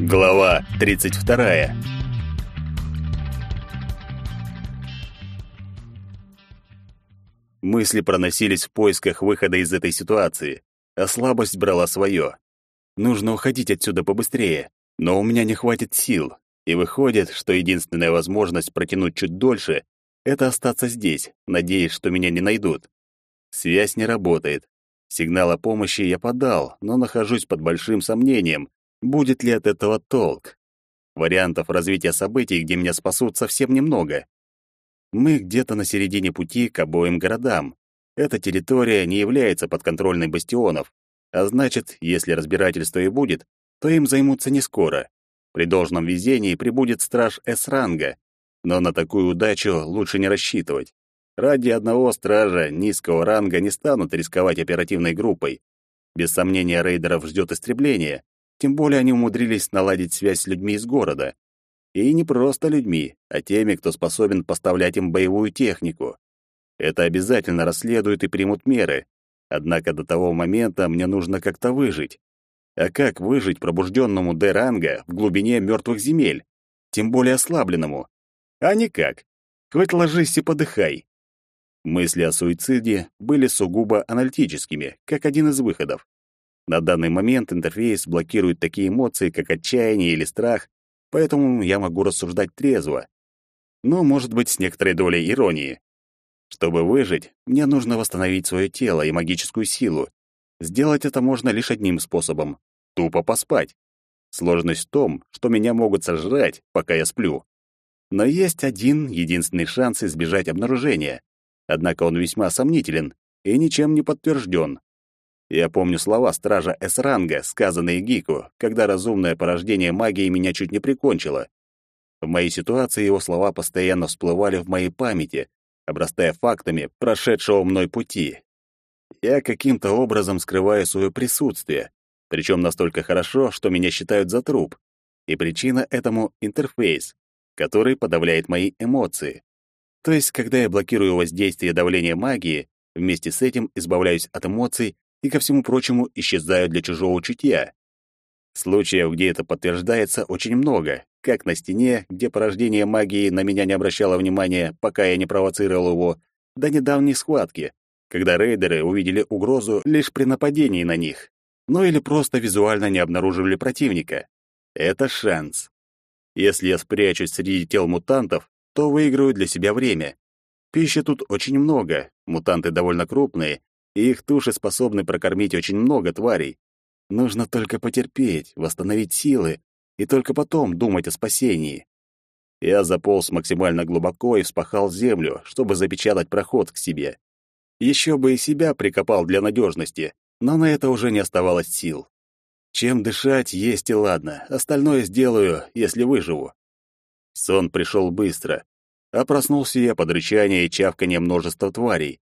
Глава 32. Мысли проносились в поисках выхода из этой ситуации, а слабость брала свое. Нужно уходить отсюда побыстрее, но у меня не хватит сил, и выходит, что единственная возможность протянуть чуть дольше — это остаться здесь, надеясь, что меня не найдут. Связь не работает. Сигнал о помощи я подал, но нахожусь под большим сомнением, будет ли от этого толк. Вариантов развития событий, где меня спасут, совсем немного. Мы где-то на середине пути к обоим городам. Эта территория не является подконтрольной бастионов, а значит, если разбирательство и будет, то им займутся не скоро. При должном везении прибудет страж С-ранга, но на такую удачу лучше не рассчитывать. Ради одного стража низкого ранга не станут рисковать оперативной группой. Без сомнения, рейдеров ждет истребление, тем более они умудрились наладить связь с людьми из города. И не просто людьми, а теми, кто способен поставлять им боевую технику. Это обязательно расследуют и примут меры. Однако до того момента мне нужно как-то выжить. А как выжить пробужденному Д-ранга в глубине мертвых земель? Тем более ослабленному. А никак. Хоть ложись и подыхай. Мысли о суициде были сугубо аналитическими, как один из выходов. На данный момент интерфейс блокирует такие эмоции, как отчаяние или страх, поэтому я могу рассуждать трезво. Но, может быть, с некоторой долей иронии. Чтобы выжить, мне нужно восстановить свое тело и магическую силу. Сделать это можно лишь одним способом — тупо поспать. Сложность в том, что меня могут сожрать, пока я сплю. Но есть один единственный шанс избежать обнаружения. Однако он весьма сомнителен и ничем не подтвержден. Я помню слова стража С-ранга, сказанные Гику, когда разумное порождение магии меня чуть не прикончило. В моей ситуации его слова постоянно всплывали в моей памяти, обрастая фактами прошедшего мной пути. Я каким-то образом скрываю свое присутствие, причем настолько хорошо, что меня считают за труп. И причина этому — интерфейс, который подавляет мои эмоции. То есть, когда я блокирую воздействие давления магии, вместе с этим избавляюсь от эмоций и, ко всему прочему, исчезают для чужого чутья. Случаев, где это подтверждается, очень много, как на стене, где порождение магии на меня не обращало внимания, пока я не провоцировал его, до недавней схватки, когда рейдеры увидели угрозу лишь при нападении на них, ну или просто визуально не обнаруживали противника. Это шанс. Если я спрячусь среди тел мутантов, то выиграю для себя время. Пищи тут очень много, мутанты довольно крупные, и их туши способны прокормить очень много тварей. Нужно только потерпеть, восстановить силы и только потом думать о спасении. Я заполз максимально глубоко и вспахал землю, чтобы запечатать проход к себе. Еще бы и себя прикопал для надежности, но на это уже не оставалось сил. Чем дышать, есть и ладно, остальное сделаю, если выживу. Сон пришел быстро, а проснулся я под рычание и чавканье множества тварей.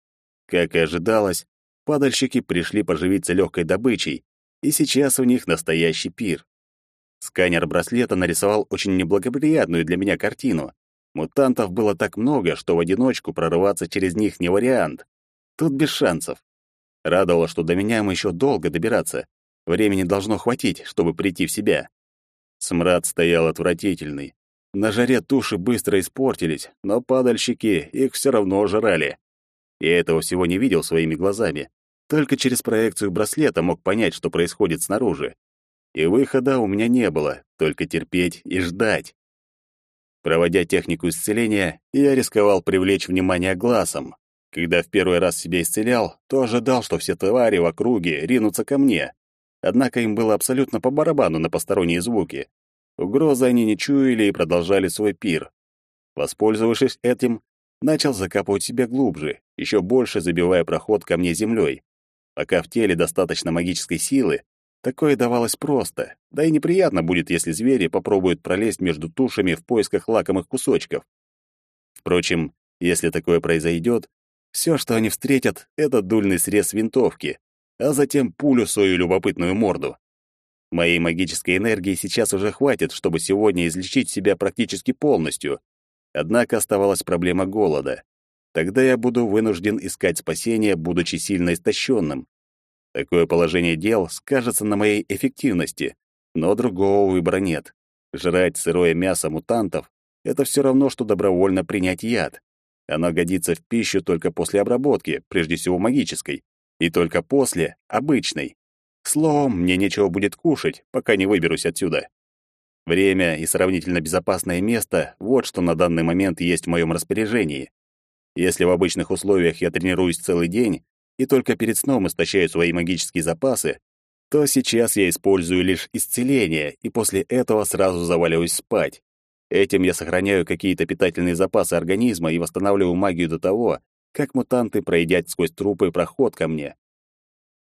Как и ожидалось, падальщики пришли поживиться легкой добычей, и сейчас у них настоящий пир. Сканер браслета нарисовал очень неблагоприятную для меня картину. Мутантов было так много, что в одиночку прорываться через них не вариант. Тут без шансов. Радовало, что до меня им еще долго добираться. Времени должно хватить, чтобы прийти в себя. Смрад стоял отвратительный. На жаре туши быстро испортились, но падальщики их все равно жрали. Я этого всего не видел своими глазами. Только через проекцию браслета мог понять, что происходит снаружи. И выхода у меня не было, только терпеть и ждать. Проводя технику исцеления, я рисковал привлечь внимание глазом. Когда в первый раз себя исцелял, то ожидал, что все твари в округе ринутся ко мне. Однако им было абсолютно по барабану на посторонние звуки. Угрозы они не чуяли и продолжали свой пир. Воспользовавшись этим, начал закапывать себя глубже, еще больше забивая проход ко мне землей. Пока в теле достаточно магической силы, такое давалось просто, да и неприятно будет, если звери попробуют пролезть между тушами в поисках лакомых кусочков. Впрочем, если такое произойдет, все, что они встретят, это дульный срез винтовки, а затем пулю свою любопытную морду. Моей магической энергии сейчас уже хватит, чтобы сегодня излечить себя практически полностью. Однако оставалась проблема голода. Тогда я буду вынужден искать спасение, будучи сильно истощенным. Такое положение дел скажется на моей эффективности, Но другого выбора нет. Жрать сырое мясо мутантов — это все равно, что добровольно принять яд. Оно годится в пищу только после обработки, прежде всего магической, и только после — обычной. Словом, мне нечего будет кушать, пока не выберусь отсюда. Время и сравнительно безопасное место — вот что на данный момент есть в моем распоряжении. Если в обычных условиях я тренируюсь целый день и только перед сном истощаю свои магические запасы, то сейчас я использую лишь исцеление и после этого сразу заваливаюсь спать. Этим я сохраняю какие-то питательные запасы организма и восстанавливаю магию до того, как мутанты проедят сквозь трупы проход ко мне.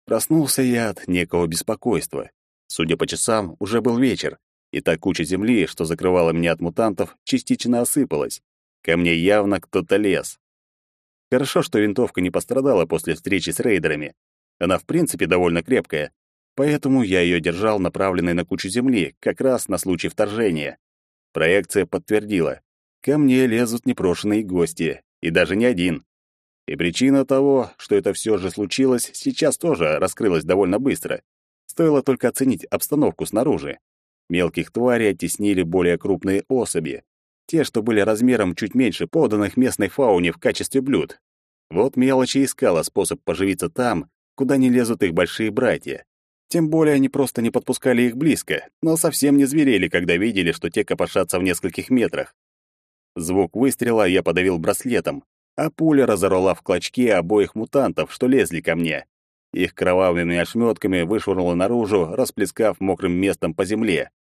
Проснулся я от некого беспокойства. Судя по часам, уже был вечер, и та куча земли, что закрывала меня от мутантов, частично осыпалась. Ко мне явно кто-то лез. Хорошо, что винтовка не пострадала после встречи с рейдерами. Она, в принципе, довольно крепкая, поэтому я ее держал направленной на кучу земли, как раз на случай вторжения. Проекция подтвердила. Ко мне лезут непрошенные гости, и даже не один. И причина того, что это все же случилось, сейчас тоже раскрылась довольно быстро. Стоило только оценить обстановку снаружи. Мелких тварей оттеснили более крупные особи. Те, что были размером чуть меньше поданных местной фауне в качестве блюд. Вот мелочи искала способ поживиться там, куда не лезут их большие братья. Тем более они просто не подпускали их близко, но совсем не зверели, когда видели, что те копошатся в нескольких метрах. Звук выстрела я подавил браслетом, а пуля разорвала в клочки обоих мутантов, что лезли ко мне. Их кровавыми ошметками вышвырнуло наружу, расплескав мокрым местом по земле.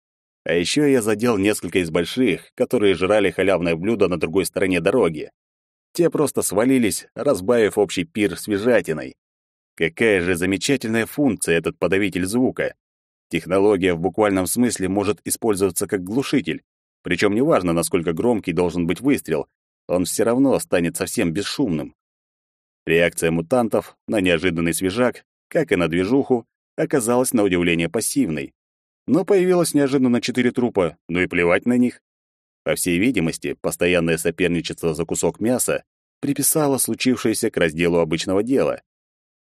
А еще я задел несколько из больших, которые жрали халявное блюдо на другой стороне дороги. Те просто свалились, разбавив общий пир свежатиной. Какая же замечательная функция этот подавитель звука. Технология в буквальном смысле может использоваться как глушитель. Причем неважно, насколько громкий должен быть выстрел, он все равно станет совсем бесшумным. Реакция мутантов на неожиданный свежак, как и на движуху, оказалась на удивление пассивной. Но появилось неожиданно четыре трупа, ну и плевать на них. По всей видимости, постоянное соперничество за кусок мяса приписало случившееся к разделу обычного дела.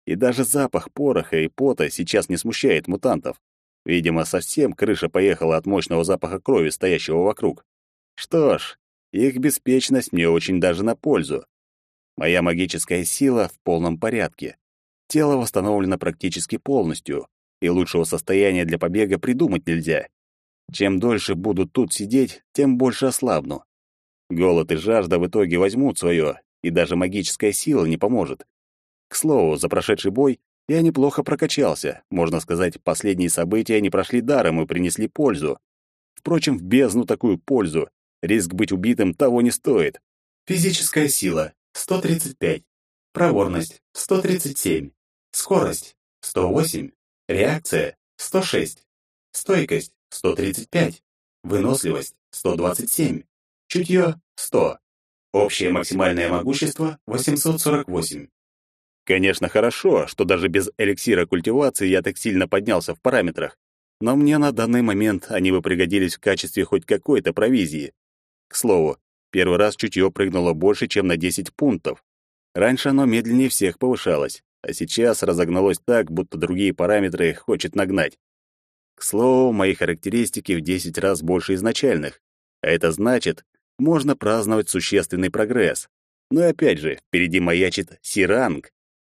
И даже запах пороха и пота сейчас не смущает мутантов. Видимо, совсем крыша поехала от мощного запаха крови, стоящего вокруг. Что ж, их беспечность мне очень даже на пользу. Моя магическая сила в полном порядке. Тело восстановлено практически полностью и лучшего состояния для побега придумать нельзя. Чем дольше буду тут сидеть, тем больше ослабну. Голод и жажда в итоге возьмут свое, и даже магическая сила не поможет. К слову, за прошедший бой я неплохо прокачался. Можно сказать, последние события не прошли даром и принесли пользу. Впрочем, в бездну такую пользу. Риск быть убитым того не стоит. Физическая сила — 135. Проворность — 137. Скорость — 108. Реакция — 106. Стойкость — 135. Выносливость — 127. Чутье — 100. Общее максимальное могущество — 848. Конечно, хорошо, что даже без эликсира культивации я так сильно поднялся в параметрах, но мне на данный момент они бы пригодились в качестве хоть какой-то провизии. К слову, первый раз чутье прыгнуло больше, чем на 10 пунктов. Раньше оно медленнее всех повышалось а сейчас разогналось так, будто другие параметры хочет нагнать. К слову, мои характеристики в 10 раз больше изначальных, а это значит, можно праздновать существенный прогресс. Но опять же, впереди маячит Сиранг,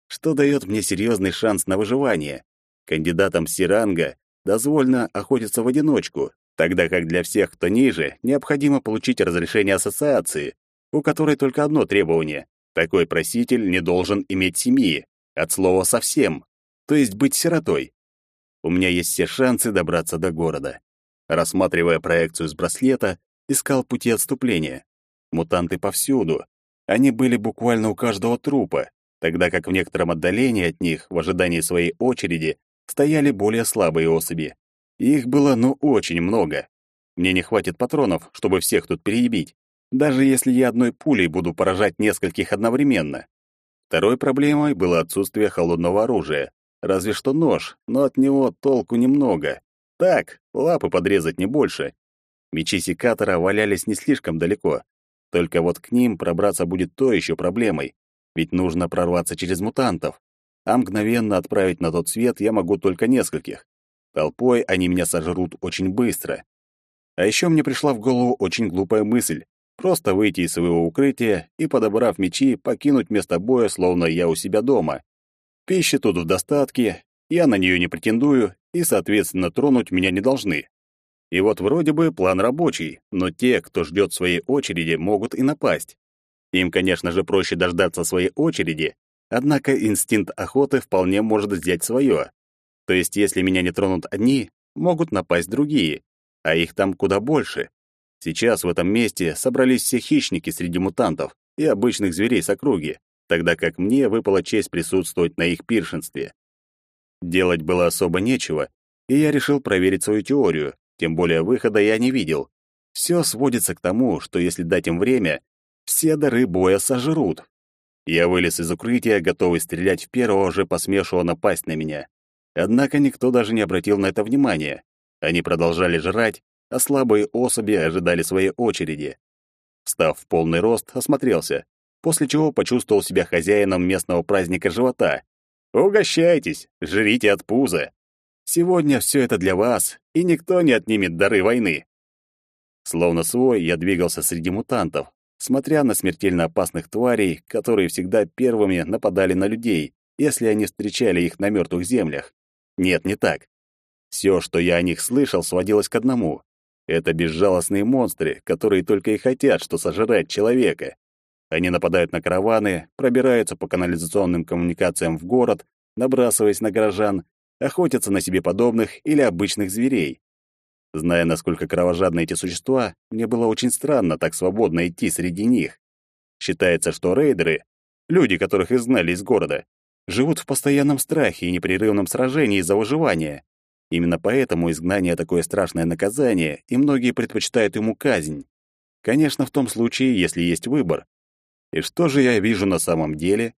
что дает мне серьезный шанс на выживание. Кандидатам Сиранга дозволено охотиться в одиночку, тогда как для всех, кто ниже, необходимо получить разрешение ассоциации, у которой только одно требование — такой проситель не должен иметь семьи. От слова совсем, то есть быть сиротой. У меня есть все шансы добраться до города. Рассматривая проекцию с браслета, искал пути отступления. Мутанты повсюду. Они были буквально у каждого трупа, тогда как в некотором отдалении от них, в ожидании своей очереди, стояли более слабые особи. Их было ну очень много. Мне не хватит патронов, чтобы всех тут перебить, даже если я одной пулей буду поражать нескольких одновременно. Второй проблемой было отсутствие холодного оружия. Разве что нож, но от него толку немного. Так, лапы подрезать не больше. Мечи секатора валялись не слишком далеко. Только вот к ним пробраться будет то еще проблемой. Ведь нужно прорваться через мутантов. А мгновенно отправить на тот свет я могу только нескольких. Толпой они меня сожрут очень быстро. А еще мне пришла в голову очень глупая мысль просто выйти из своего укрытия и, подобрав мечи, покинуть место боя, словно я у себя дома. Пищи тут в достатке, я на нее не претендую, и, соответственно, тронуть меня не должны. И вот вроде бы план рабочий, но те, кто ждет своей очереди, могут и напасть. Им, конечно же, проще дождаться своей очереди, однако инстинкт охоты вполне может взять свое. То есть, если меня не тронут одни, могут напасть другие, а их там куда больше. Сейчас в этом месте собрались все хищники среди мутантов и обычных зверей с округи, тогда как мне выпала честь присутствовать на их пиршенстве. Делать было особо нечего, и я решил проверить свою теорию, тем более выхода я не видел. Все сводится к тому, что если дать им время, все дары боя сожрут. Я вылез из укрытия, готовый стрелять в первого же посмевшего напасть на меня. Однако никто даже не обратил на это внимания. Они продолжали жрать, а слабые особи ожидали своей очереди. Став в полный рост, осмотрелся, после чего почувствовал себя хозяином местного праздника живота. «Угощайтесь, жрите от пуза. Сегодня все это для вас, и никто не отнимет дары войны». Словно свой, я двигался среди мутантов, смотря на смертельно опасных тварей, которые всегда первыми нападали на людей, если они встречали их на мертвых землях. Нет, не так. Все, что я о них слышал, сводилось к одному. Это безжалостные монстры, которые только и хотят, что сожрать человека. Они нападают на караваны, пробираются по канализационным коммуникациям в город, набрасываясь на горожан, охотятся на себе подобных или обычных зверей. Зная, насколько кровожадны эти существа, мне было очень странно так свободно идти среди них. Считается, что рейдеры, люди, которых изгнали из города, живут в постоянном страхе и непрерывном сражении за выживание. Именно поэтому изгнание такое страшное наказание, и многие предпочитают ему казнь. Конечно, в том случае, если есть выбор. И что же я вижу на самом деле?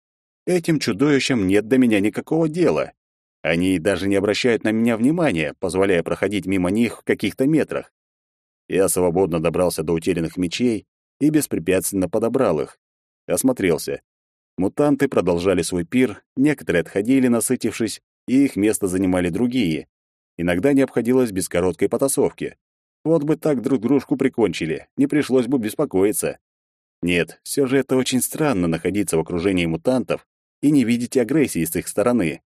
Этим чудовищам нет до меня никакого дела. Они даже не обращают на меня внимания, позволяя проходить мимо них в каких-то метрах. Я свободно добрался до утерянных мечей и беспрепятственно подобрал их. Осмотрелся. Мутанты продолжали свой пир, некоторые отходили, насытившись, и их место занимали другие. Иногда не обходилось без короткой потасовки. Вот бы так друг дружку прикончили, не пришлось бы беспокоиться. Нет, все же это очень странно находиться в окружении мутантов и не видеть агрессии с их стороны.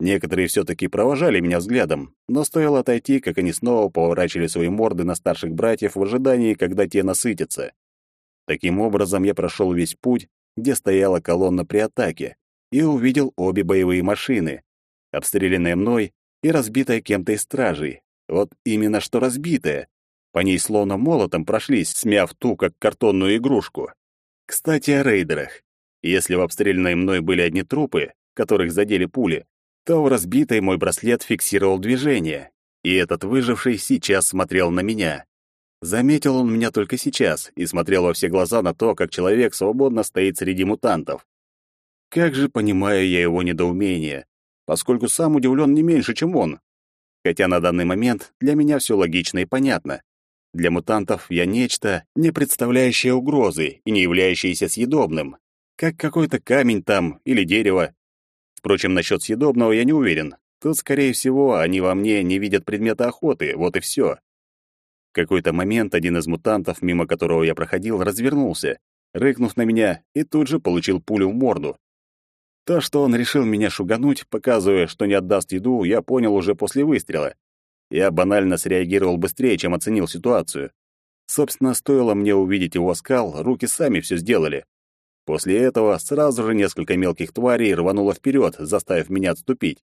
Некоторые все-таки провожали меня взглядом, но стоило отойти, как они снова поворачивали свои морды на старших братьев в ожидании, когда те насытятся. Таким образом, я прошел весь путь, где стояла колонна при атаке, и увидел обе боевые машины, обстрелянная мной и разбитая кем-то из стражей. Вот именно что разбитая. По ней словно молотом прошлись, смяв ту, как картонную игрушку. Кстати, о рейдерах. Если в обстрелянной мной были одни трупы, которых задели пули, то в разбитой мой браслет фиксировал движение, и этот выживший сейчас смотрел на меня. Заметил он меня только сейчас и смотрел во все глаза на то, как человек свободно стоит среди мутантов. Как же понимаю я его недоумение, поскольку сам удивлен не меньше, чем он. Хотя на данный момент для меня все логично и понятно. Для мутантов я нечто, не представляющее угрозы и не являющееся съедобным, как какой-то камень там или дерево. Впрочем, насчет съедобного я не уверен. Тут, скорее всего, они во мне не видят предмета охоты, вот и все. В какой-то момент один из мутантов, мимо которого я проходил, развернулся, рыкнув на меня, и тут же получил пулю в морду. То, что он решил меня шугануть, показывая, что не отдаст еду, я понял уже после выстрела. Я банально среагировал быстрее, чем оценил ситуацию. Собственно, стоило мне увидеть его скал, руки сами все сделали. После этого сразу же несколько мелких тварей рвануло вперед, заставив меня отступить.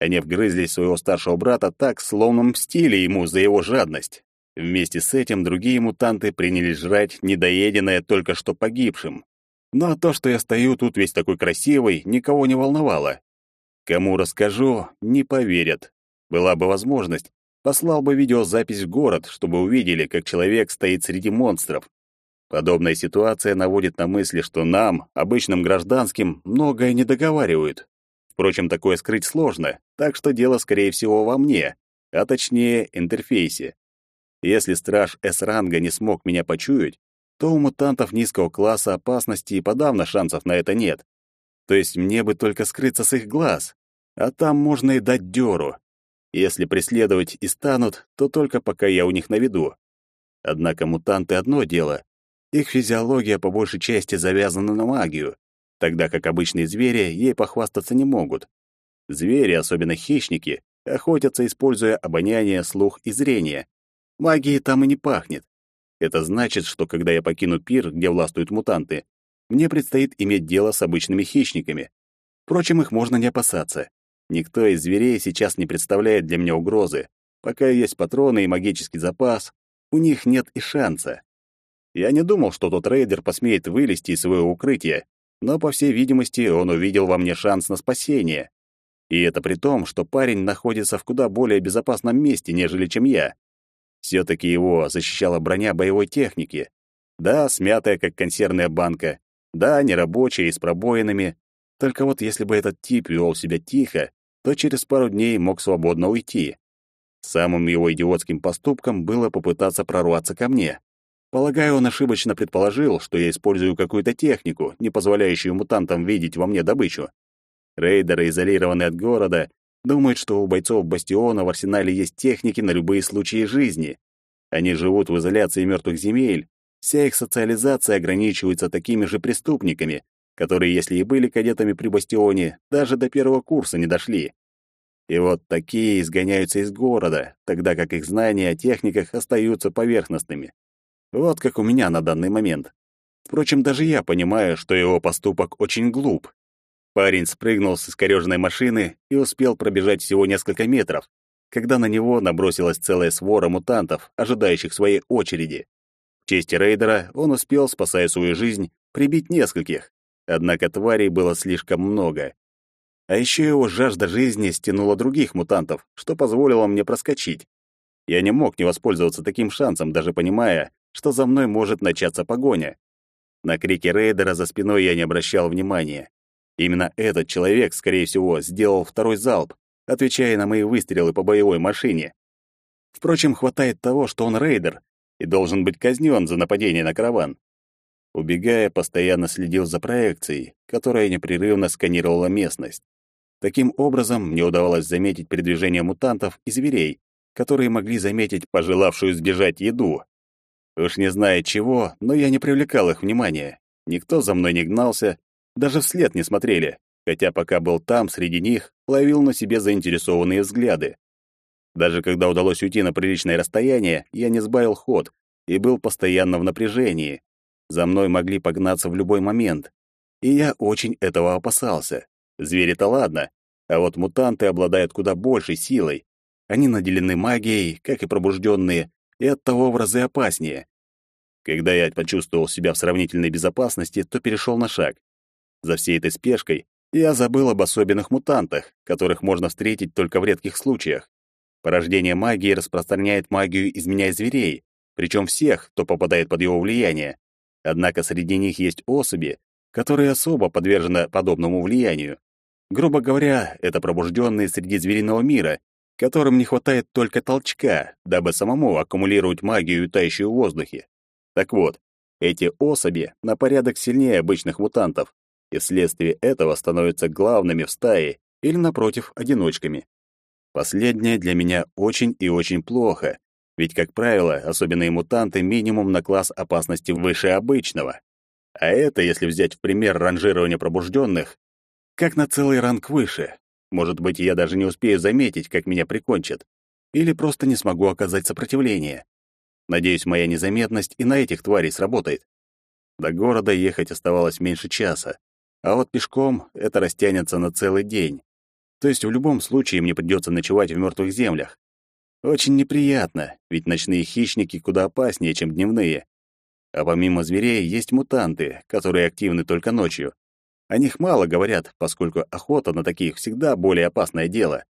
Они вгрызлись своего старшего брата так, словно мстили ему за его жадность. Вместе с этим другие мутанты принялись жрать недоеденное только что погибшим. Но то, что я стою тут весь такой красивый, никого не волновало. Кому расскажу, не поверят. Была бы возможность, послал бы видеозапись в город, чтобы увидели, как человек стоит среди монстров. Подобная ситуация наводит на мысли, что нам, обычным гражданским, многое не договаривают. Впрочем, такое скрыть сложно, так что дело, скорее всего, во мне, а точнее, интерфейсе. Если страж С-ранга не смог меня почуять, то у мутантов низкого класса опасности и подавно шансов на это нет. То есть мне бы только скрыться с их глаз, а там можно и дать дёру. Если преследовать и станут, то только пока я у них на виду. Однако мутанты — одно дело. Их физиология по большей части завязана на магию, тогда как обычные звери ей похвастаться не могут. Звери, особенно хищники, охотятся, используя обоняние, слух и зрение. Магии там и не пахнет. Это значит, что когда я покину пир, где властвуют мутанты, мне предстоит иметь дело с обычными хищниками. Впрочем, их можно не опасаться. Никто из зверей сейчас не представляет для меня угрозы. Пока есть патроны и магический запас, у них нет и шанса. Я не думал, что тот рейдер посмеет вылезти из своего укрытия, но, по всей видимости, он увидел во мне шанс на спасение. И это при том, что парень находится в куда более безопасном месте, нежели чем я. Все-таки его защищала броня боевой техники. Да, смятая, как консервная банка. Да, нерабочая и с пробоинами. Только вот если бы этот тип вел себя тихо, то через пару дней мог свободно уйти. Самым его идиотским поступком было попытаться прорваться ко мне. Полагаю, он ошибочно предположил, что я использую какую-то технику, не позволяющую мутантам видеть во мне добычу. Рейдеры, изолированные от города, думают, что у бойцов Бастиона в арсенале есть техники на любые случаи жизни. Они живут в изоляции мертвых земель. Вся их социализация ограничивается такими же преступниками, которые, если и были кадетами при Бастионе, даже до первого курса не дошли. И вот такие изгоняются из города, тогда как их знания о техниках остаются поверхностными. Вот как у меня на данный момент. Впрочем, даже я понимаю, что его поступок очень глуп. Парень спрыгнул с искорёженной машины и успел пробежать всего несколько метров, когда на него набросилась целая свора мутантов, ожидающих своей очереди. В честь рейдера он успел, спасая свою жизнь, прибить нескольких, Однако тварей было слишком много. А еще его жажда жизни стянула других мутантов, что позволило мне проскочить. Я не мог не воспользоваться таким шансом, даже понимая, что за мной может начаться погоня. На крики рейдера за спиной я не обращал внимания. Именно этот человек, скорее всего, сделал второй залп, отвечая на мои выстрелы по боевой машине. Впрочем, хватает того, что он рейдер и должен быть казнен за нападение на караван. Убегая, постоянно следил за проекцией, которая непрерывно сканировала местность. Таким образом, мне удавалось заметить передвижение мутантов и зверей, которые могли заметить пожелавшую сбежать еду. Уж не зная чего, но я не привлекал их внимания. Никто за мной не гнался, даже вслед не смотрели, хотя пока был там, среди них, ловил на себе заинтересованные взгляды. Даже когда удалось уйти на приличное расстояние, я не сбавил ход и был постоянно в напряжении, за мной могли погнаться в любой момент. И я очень этого опасался. Звери-то ладно, а вот мутанты обладают куда большей силой. Они наделены магией, как и пробужденные, и оттого в разы опаснее. Когда я почувствовал себя в сравнительной безопасности, то перешел на шаг. За всей этой спешкой я забыл об особенных мутантах, которых можно встретить только в редких случаях. Порождение магии распространяет магию, изменяя зверей, причем всех, кто попадает под его влияние. Однако среди них есть особи, которые особо подвержены подобному влиянию. Грубо говоря, это пробужденные среди звериного мира, которым не хватает только толчка, дабы самому аккумулировать магию, витающую в воздухе. Так вот, эти особи на порядок сильнее обычных мутантов, и вследствие этого становятся главными в стае или, напротив, одиночками. Последнее для меня очень и очень плохо, ведь, как правило, особенные мутанты минимум на класс опасности выше обычного. А это, если взять в пример ранжирование пробужденных, как на целый ранг выше. Может быть, я даже не успею заметить, как меня прикончат. Или просто не смогу оказать сопротивление. Надеюсь, моя незаметность и на этих тварей сработает. До города ехать оставалось меньше часа, а вот пешком это растянется на целый день. То есть в любом случае мне придется ночевать в мертвых землях. Очень неприятно, ведь ночные хищники куда опаснее, чем дневные. А помимо зверей есть мутанты, которые активны только ночью. О них мало говорят, поскольку охота на таких всегда более опасное дело.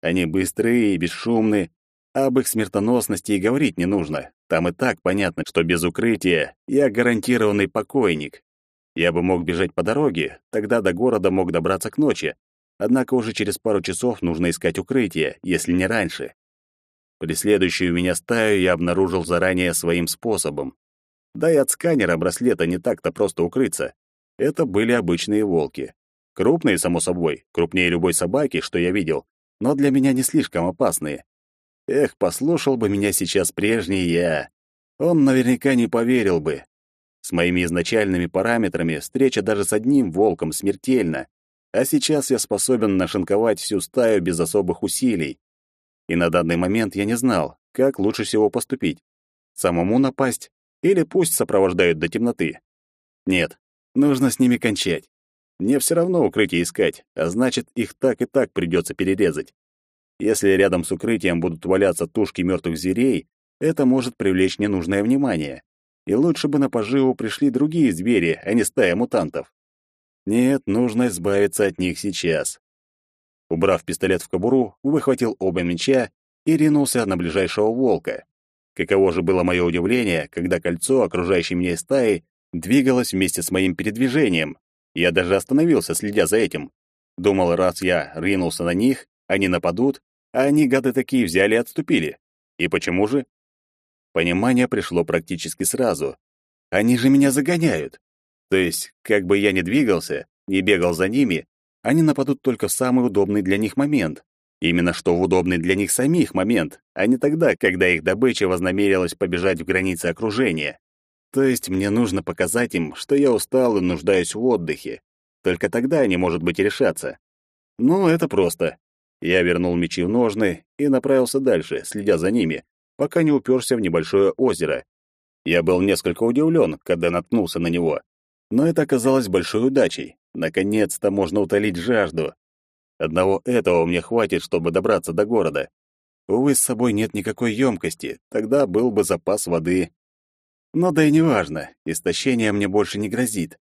Они быстрые и бесшумны, а об их смертоносности и говорить не нужно. Там и так понятно, что без укрытия я гарантированный покойник. Я бы мог бежать по дороге, тогда до города мог добраться к ночи. Однако уже через пару часов нужно искать укрытие, если не раньше. Преследующую меня стаю я обнаружил заранее своим способом. Да и от сканера браслета не так-то просто укрыться. Это были обычные волки. Крупные, само собой, крупнее любой собаки, что я видел, но для меня не слишком опасные. Эх, послушал бы меня сейчас прежний я. Он наверняка не поверил бы. С моими изначальными параметрами встреча даже с одним волком смертельна, а сейчас я способен нашинковать всю стаю без особых усилий. И на данный момент я не знал, как лучше всего поступить. Самому напасть или пусть сопровождают до темноты. Нет, нужно с ними кончать. Мне все равно укрытие искать, а значит, их так и так придется перерезать. Если рядом с укрытием будут валяться тушки мертвых зверей, это может привлечь ненужное внимание. И лучше бы на поживу пришли другие звери, а не стая мутантов. Нет, нужно избавиться от них сейчас. Убрав пистолет в кобуру, выхватил оба меча и ринулся на ближайшего волка. Каково же было мое удивление, когда кольцо, окружающее меня стаи, двигалось вместе с моим передвижением. Я даже остановился, следя за этим. Думал, раз я ринулся на них, они нападут, а они, гады такие, взяли и отступили. И почему же? Понимание пришло практически сразу. Они же меня загоняют. То есть, как бы я ни двигался, не бегал за ними, они нападут только в самый удобный для них момент. Именно что в удобный для них самих момент, а не тогда, когда их добыча вознамерилась побежать в границы окружения. То есть мне нужно показать им, что я устал и нуждаюсь в отдыхе. Только тогда они, может быть, решатся. Ну, это просто. Я вернул мечи в ножны и направился дальше, следя за ними, пока не уперся в небольшое озеро. Я был несколько удивлен, когда наткнулся на него. Но это оказалось большой удачей. Наконец-то можно утолить жажду. Одного этого мне хватит, чтобы добраться до города. Увы, с собой нет никакой емкости, тогда был бы запас воды. Но да и неважно, истощение мне больше не грозит.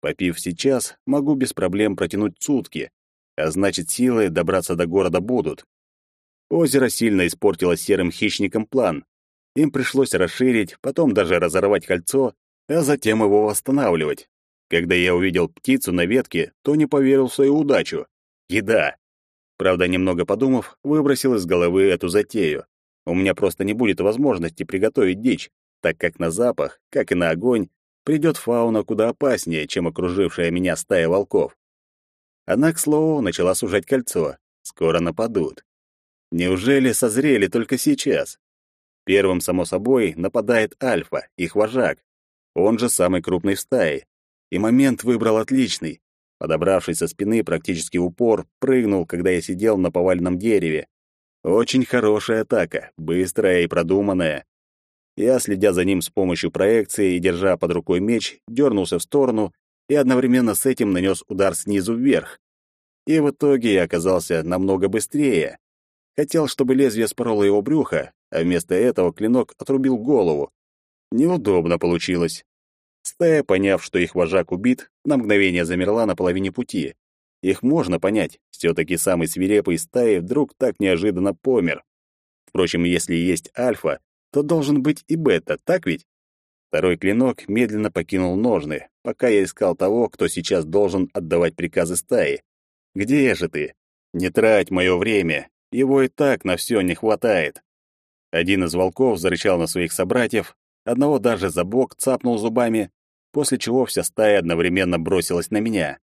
Попив сейчас, могу без проблем протянуть сутки, а значит, силы добраться до города будут. Озеро сильно испортило серым хищникам план. Им пришлось расширить, потом даже разорвать кольцо, а затем его восстанавливать. Когда я увидел птицу на ветке, то не поверил в свою удачу. Еда. Правда, немного подумав, выбросил из головы эту затею. У меня просто не будет возможности приготовить дичь, так как на запах, как и на огонь, придет фауна куда опаснее, чем окружившая меня стая волков. Она, к слову, начала сужать кольцо. Скоро нападут. Неужели созрели только сейчас? Первым, само собой, нападает Альфа, их вожак. Он же самый крупный в стае. И момент выбрал отличный. Подобравшись со спины практически упор, прыгнул, когда я сидел на поваленном дереве. Очень хорошая атака, быстрая и продуманная. Я, следя за ним с помощью проекции и держа под рукой меч, дернулся в сторону и одновременно с этим нанес удар снизу вверх. И в итоге я оказался намного быстрее. Хотел, чтобы лезвие спороло его брюхо, а вместо этого клинок отрубил голову. Неудобно получилось. Стая, поняв, что их вожак убит, на мгновение замерла на половине пути. Их можно понять, все-таки самый свирепый стаи вдруг так неожиданно помер. Впрочем, если есть альфа, то должен быть и бета, так ведь? Второй клинок медленно покинул ножны, пока я искал того, кто сейчас должен отдавать приказы стаи. «Где же ты? Не трать мое время, его и так на все не хватает». Один из волков зарычал на своих собратьев, одного даже за бок цапнул зубами, после чего вся стая одновременно бросилась на меня.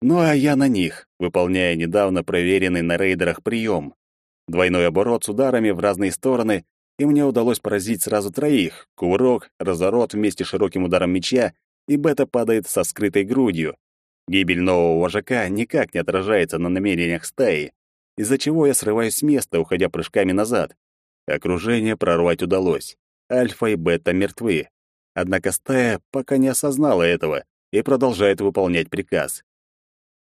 Ну а я на них, выполняя недавно проверенный на рейдерах прием. Двойной оборот с ударами в разные стороны и мне удалось поразить сразу троих. Кувырок, разворот вместе с широким ударом меча, и Бета падает со скрытой грудью. Гибель нового вожака никак не отражается на намерениях стаи, из-за чего я срываюсь с места, уходя прыжками назад. Окружение прорвать удалось. Альфа и Бета мертвы. Однако стая пока не осознала этого и продолжает выполнять приказ.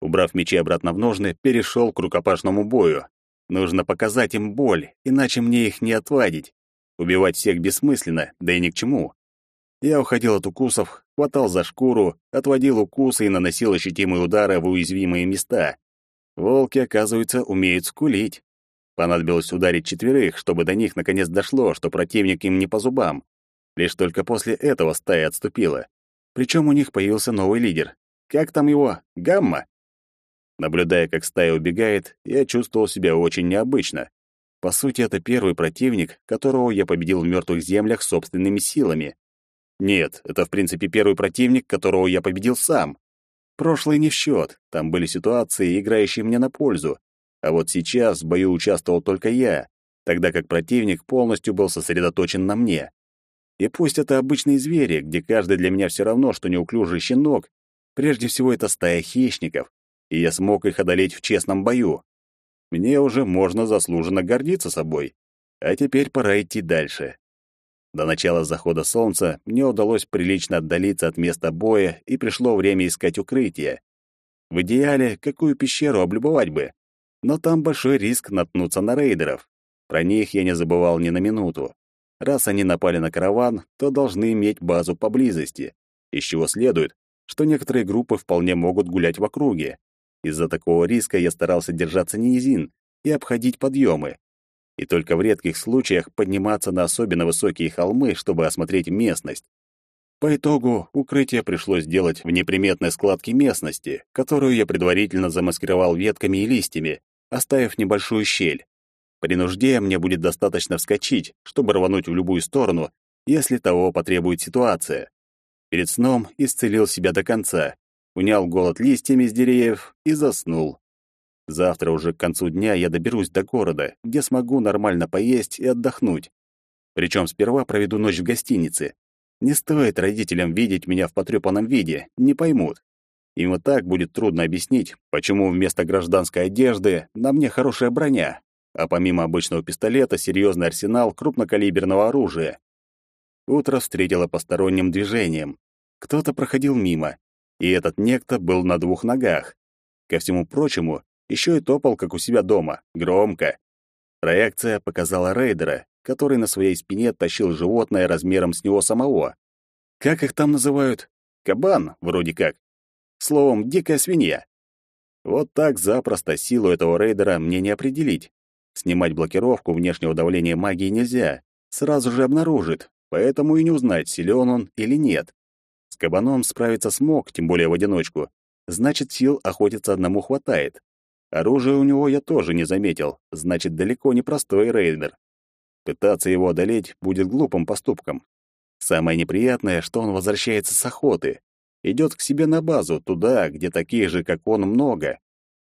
Убрав мечи обратно в ножны, перешел к рукопашному бою. Нужно показать им боль, иначе мне их не отвадить. Убивать всех бессмысленно, да и ни к чему. Я уходил от укусов, хватал за шкуру, отводил укусы и наносил ощутимые удары в уязвимые места. Волки, оказывается, умеют скулить. Понадобилось ударить четверых, чтобы до них наконец дошло, что противник им не по зубам. Лишь только после этого стая отступила. Причем у них появился новый лидер. Как там его? Гамма? Наблюдая, как стая убегает, я чувствовал себя очень необычно. По сути, это первый противник, которого я победил в мертвых землях собственными силами. Нет, это, в принципе, первый противник, которого я победил сам. Прошлый не в счет, там были ситуации, играющие мне на пользу. А вот сейчас в бою участвовал только я, тогда как противник полностью был сосредоточен на мне. И пусть это обычные звери, где каждый для меня все равно, что неуклюжий щенок, прежде всего это стая хищников, и я смог их одолеть в честном бою. Мне уже можно заслуженно гордиться собой. А теперь пора идти дальше. До начала захода солнца мне удалось прилично отдалиться от места боя, и пришло время искать укрытие. В идеале, какую пещеру облюбовать бы. Но там большой риск наткнуться на рейдеров. Про них я не забывал ни на минуту. Раз они напали на караван, то должны иметь базу поблизости, из чего следует, что некоторые группы вполне могут гулять в округе. Из-за такого риска я старался держаться низин и обходить подъемы. И только в редких случаях подниматься на особенно высокие холмы, чтобы осмотреть местность. По итогу укрытие пришлось сделать в неприметной складке местности, которую я предварительно замаскировал ветками и листьями, оставив небольшую щель. При нужде мне будет достаточно вскочить, чтобы рвануть в любую сторону, если того потребует ситуация. Перед сном исцелил себя до конца, унял голод листьями с деревьев и заснул. Завтра уже к концу дня я доберусь до города, где смогу нормально поесть и отдохнуть. Причем сперва проведу ночь в гостинице. Не стоит родителям видеть меня в потрепанном виде, не поймут. Им и так будет трудно объяснить, почему вместо гражданской одежды на мне хорошая броня, а помимо обычного пистолета серьезный арсенал крупнокалиберного оружия. Утро встретило посторонним движением. Кто-то проходил мимо, и этот некто был на двух ногах. Ко всему прочему, еще и топал, как у себя дома, громко. Проекция показала рейдера, который на своей спине тащил животное размером с него самого. Как их там называют? Кабан, вроде как. Словом, дикая свинья. Вот так запросто силу этого рейдера мне не определить. Снимать блокировку внешнего давления магии нельзя, сразу же обнаружит, поэтому и не узнать, силен он или нет. С кабаном справиться смог, тем более в одиночку. Значит, сил охотиться одному хватает. Оружие у него я тоже не заметил, значит, далеко не простой рейдер. Пытаться его одолеть будет глупым поступком. Самое неприятное, что он возвращается с охоты. Идет к себе на базу, туда, где таких же, как он, много.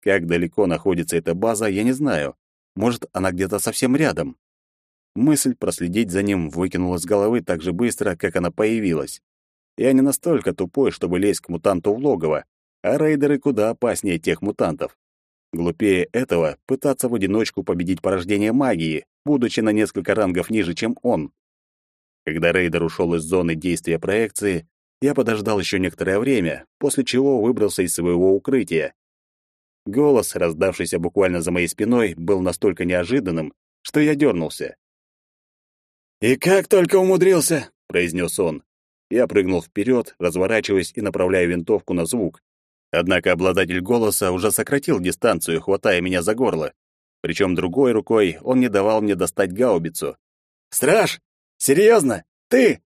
Как далеко находится эта база, я не знаю. Может, она где-то совсем рядом. Мысль проследить за ним выкинулась с головы так же быстро, как она появилась. Я не настолько тупой, чтобы лезть к мутанту в логово, а рейдеры куда опаснее тех мутантов. Глупее этого пытаться в одиночку победить порождение магии, будучи на несколько рангов ниже, чем он. Когда рейдер ушел из зоны действия проекции, я подождал еще некоторое время, после чего выбрался из своего укрытия. Голос, раздавшийся буквально за моей спиной, был настолько неожиданным, что я дернулся. «И как только умудрился!» — произнес он. Я прыгнул вперед, разворачиваясь и направляя винтовку на звук. Однако обладатель голоса уже сократил дистанцию, хватая меня за горло. Причем другой рукой он не давал мне достать гаубицу. «Страж! Серьезно? Ты?»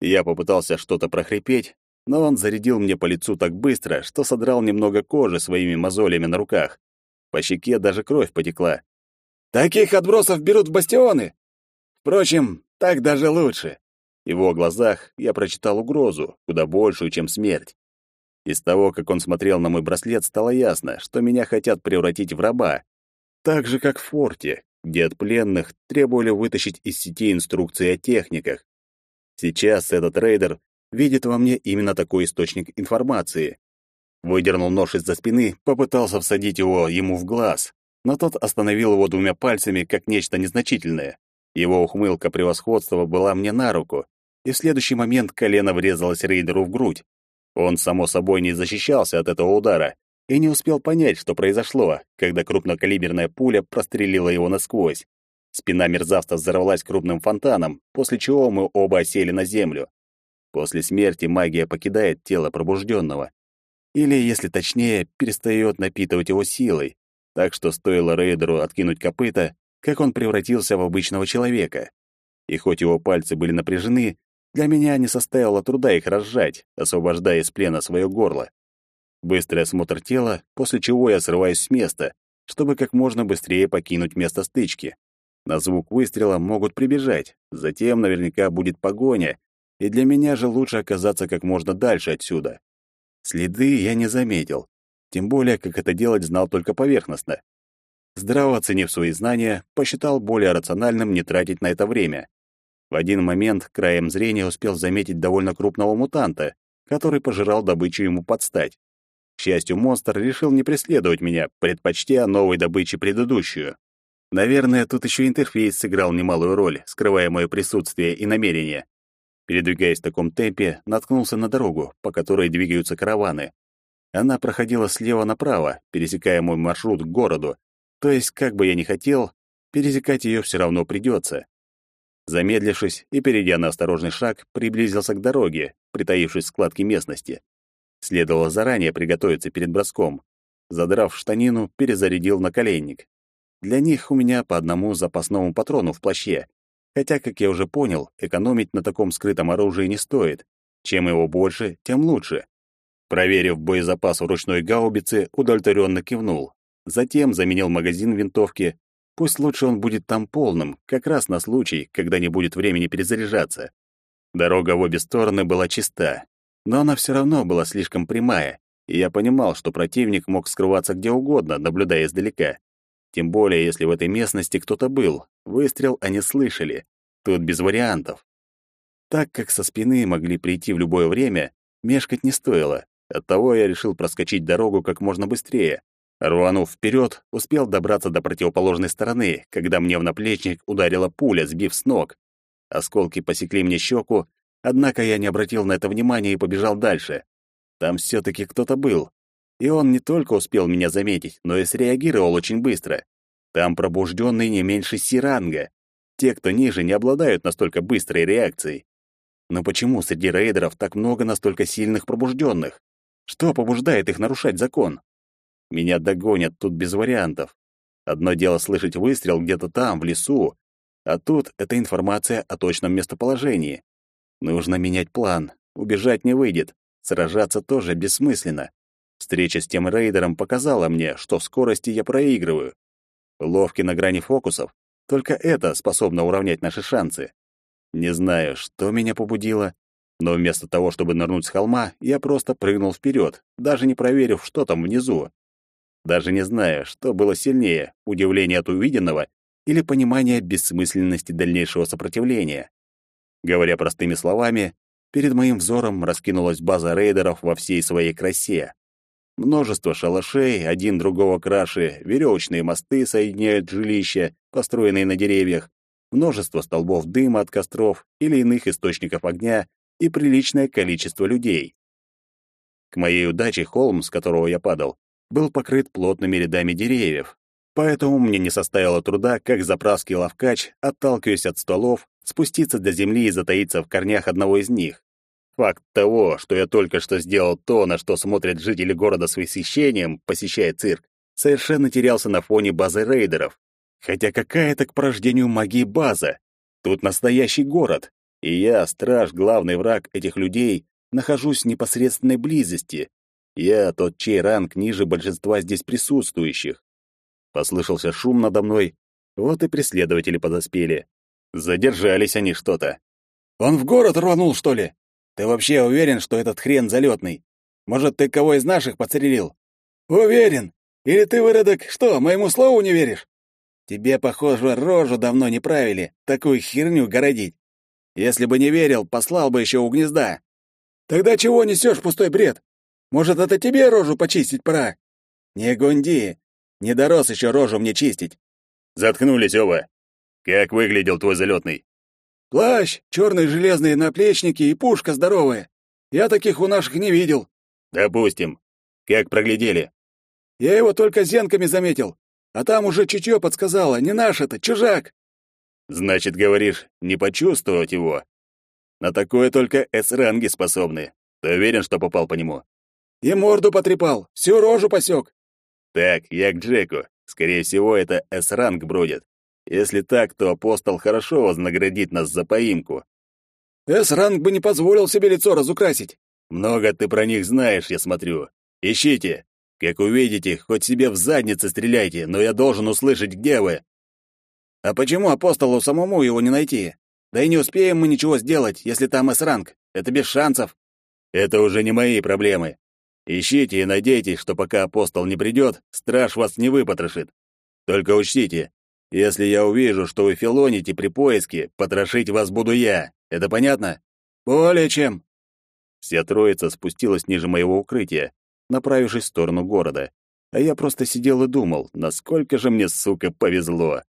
Я попытался что-то прохрипеть, но он зарядил мне по лицу так быстро, что содрал немного кожи своими мозолями на руках. По щеке даже кровь потекла. «Таких отбросов берут в бастионы! Впрочем, так даже лучше!» В его глазах я прочитал угрозу, куда большую, чем смерть. Из того, как он смотрел на мой браслет, стало ясно, что меня хотят превратить в раба. Так же, как в форте, где от пленных требовали вытащить из сети инструкции о техниках. Сейчас этот рейдер видит во мне именно такой источник информации. Выдернул нож из-за спины, попытался всадить его ему в глаз, но тот остановил его двумя пальцами, как нечто незначительное. Его ухмылка превосходства была мне на руку, и в следующий момент колено врезалось рейдеру в грудь. Он, само собой, не защищался от этого удара и не успел понять, что произошло, когда крупнокалиберная пуля прострелила его насквозь. Спина мерзавца взорвалась крупным фонтаном, после чего мы оба осели на землю. После смерти магия покидает тело пробужденного. Или, если точнее, перестает напитывать его силой. Так что стоило рейдеру откинуть копыта, как он превратился в обычного человека. И хоть его пальцы были напряжены, для меня не составило труда их разжать, освобождая из плена свое горло. Быстрый осмотр тела, после чего я срываюсь с места, чтобы как можно быстрее покинуть место стычки. На звук выстрела могут прибежать, затем наверняка будет погоня, и для меня же лучше оказаться как можно дальше отсюда. Следы я не заметил, тем более, как это делать знал только поверхностно. здраво оценив свои знания, посчитал более рациональным не тратить на это время. В один момент краем зрения успел заметить довольно крупного мутанта, который пожирал добычу ему подстать. К счастью, монстр решил не преследовать меня, предпочтя новой добыче предыдущую. Наверное, тут еще интерфейс сыграл немалую роль, скрывая мое присутствие и намерение. Передвигаясь в таком темпе, наткнулся на дорогу, по которой двигаются караваны. Она проходила слева направо, пересекая мой маршрут к городу. То есть, как бы я ни хотел, пересекать ее все равно придется. Замедлившись и перейдя на осторожный шаг, приблизился к дороге, притаившись в складке местности. Следовало заранее приготовиться перед броском. Задрав штанину, перезарядил наколенник. Для них у меня по одному запасному патрону в плаще. Хотя, как я уже понял, экономить на таком скрытом оружии не стоит. Чем его больше, тем лучше. Проверив боезапас в ручной гаубице, удовлетворенно кивнул. Затем заменил магазин винтовки. Пусть лучше он будет там полным, как раз на случай, когда не будет времени перезаряжаться. Дорога в обе стороны была чиста, но она все равно была слишком прямая, и я понимал, что противник мог скрываться где угодно, наблюдая издалека. Тем более, если в этой местности кто-то был. Выстрел они слышали. Тут без вариантов. Так как со спины могли прийти в любое время, мешкать не стоило. Оттого я решил проскочить дорогу как можно быстрее. Рванув вперед, успел добраться до противоположной стороны, когда мне в наплечник ударила пуля, сбив с ног. Осколки посекли мне щеку, однако я не обратил на это внимания и побежал дальше. Там все таки кто-то был. И он не только успел меня заметить, но и среагировал очень быстро. Там пробужденный не меньше Сиранга. Те, кто ниже, не обладают настолько быстрой реакцией. Но почему среди рейдеров так много настолько сильных пробужденных? Что побуждает их нарушать закон? Меня догонят тут без вариантов. Одно дело слышать выстрел где-то там, в лесу, а тут это информация о точном местоположении. Нужно менять план. Убежать не выйдет. Сражаться тоже бессмысленно. Встреча с тем рейдером показала мне, что в скорости я проигрываю. Ловки на грани фокусов, только это способно уравнять наши шансы. Не знаю, что меня побудило, но вместо того, чтобы нырнуть с холма, я просто прыгнул вперед, даже не проверив, что там внизу. Даже не знаю, что было сильнее, удивление от увиденного или понимание бессмысленности дальнейшего сопротивления. Говоря простыми словами, перед моим взором раскинулась база рейдеров во всей своей красе. Множество шалашей, один другого краше, веревочные мосты соединяют жилища, построенные на деревьях, множество столбов дыма от костров или иных источников огня и приличное количество людей. К моей удаче холм, с которого я падал, был покрыт плотными рядами деревьев, поэтому мне не составило труда, как заправский ловкач, отталкиваясь от стволов, спуститься до земли и затаиться в корнях одного из них. Факт того, что я только что сделал то, на что смотрят жители города с восхищением, посещая цирк, совершенно терялся на фоне базы рейдеров. Хотя какая это к порождению магии база? Тут настоящий город, и я, страж, главный враг этих людей, нахожусь в непосредственной близости. Я тот, чей ранг ниже большинства здесь присутствующих. Послышался шум надо мной, вот и преследователи подоспели. Задержались они что-то. «Он в город рванул, что ли?» Ты вообще уверен, что этот хрен залетный? Может, ты кого из наших подстрелил? Уверен. Или ты, выродок, что, моему слову не веришь? Тебе, похоже, рожу давно не правили, такую херню городить. Если бы не верил, послал бы еще у гнезда. Тогда чего несешь пустой бред? Может, это тебе рожу почистить пора? Не гунди. Не дорос еще рожу мне чистить. Заткнулись оба. Как выглядел твой залетный? Плащ, черные железные наплечники и пушка здоровая. Я таких у наших не видел. Допустим. Как проглядели? Я его только зенками заметил. А там уже чутье подсказало, не наш это, чужак. Значит, говоришь, не почувствовать его. На такое только С-ранги способны. Ты уверен, что попал по нему? И морду потрепал, всю рожу посек. Так, я к Джеку. Скорее всего, это С-ранг бродит. Если так, то апостол хорошо вознаградит нас за поимку. С-ранг бы не позволил себе лицо разукрасить. Много ты про них знаешь, я смотрю. Ищите. Как увидите, хоть себе в заднице стреляйте, но я должен услышать, где вы. А почему апостолу самому его не найти? Да и не успеем мы ничего сделать, если там С-ранг. Это без шансов. Это уже не мои проблемы. Ищите и надейтесь, что пока апостол не придет, страж вас не выпотрошит. Только учтите, если я увижу, что вы филоните при поиске, потрошить вас буду я. Это понятно? Более чем. Вся троица спустилась ниже моего укрытия, направившись в сторону города. А я просто сидел и думал, насколько же мне, сука, повезло.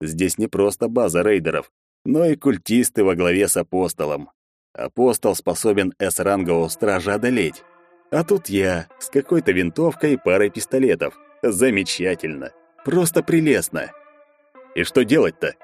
Здесь не просто база рейдеров, но и культисты во главе с апостолом. Апостол способен С-рангового стража одолеть. А тут я, с какой-то винтовкой и парой пистолетов. Замечательно. Просто прелестно. И что делать-то?